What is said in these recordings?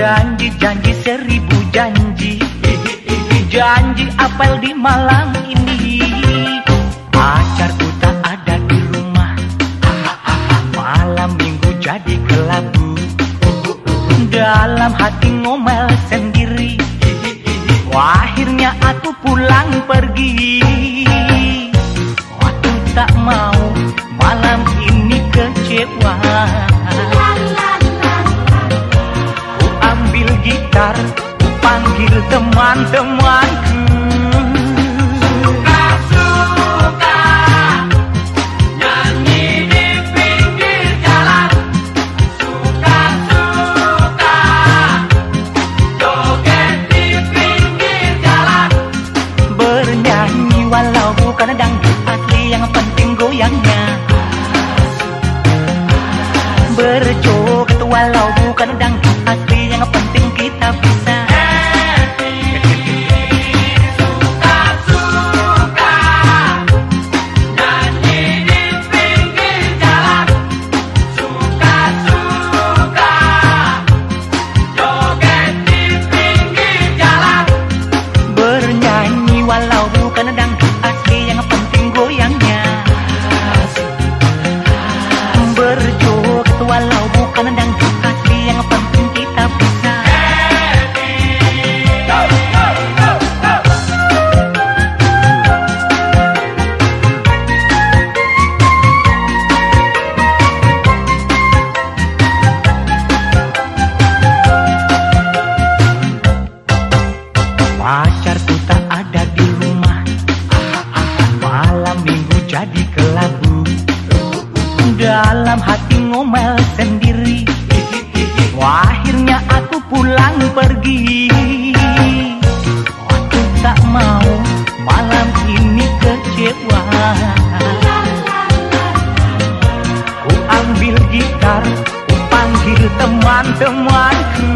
Janji-janji seribu janji. Janji apel di malam ini. Pacarku tak ada di rumah. Malam minggu jadi kelabu. Dalam hati ngomel sendiri. Akhirnya aku pulang pergi. Waktu tak mau malam ini kecewa teman-temanku. Suka-suka Nyanyi di pinggir jalan. Suka-suka Joget di pinggir jalan. Bernyanyi walau bukan dangdut asli Yang penting goyangnya. Berjoget jadi kelabu. Dalam hati ngomel sendiri. Akhirnya aku pulang pergi. Waktu tak mau malam ini kecewa. Ku ambil gitar Ku panggil teman-temanku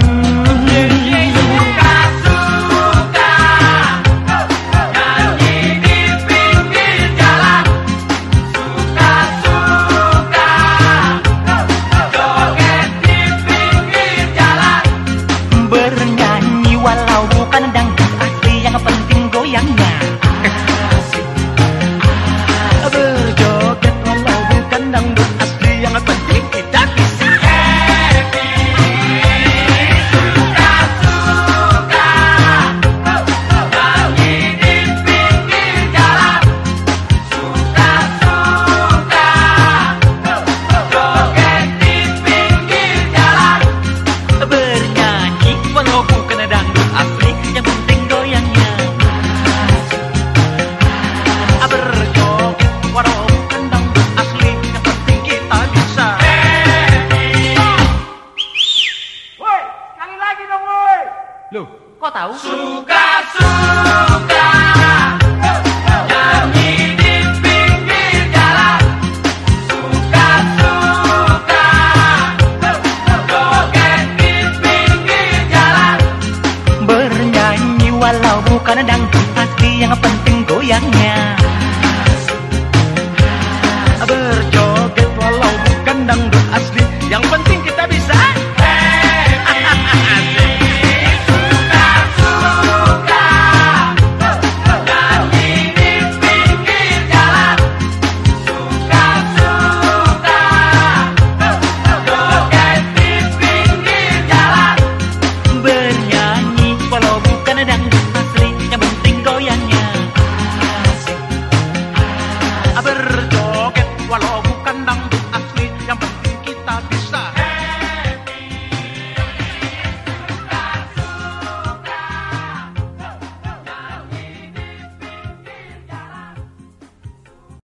açúcar, açúcar.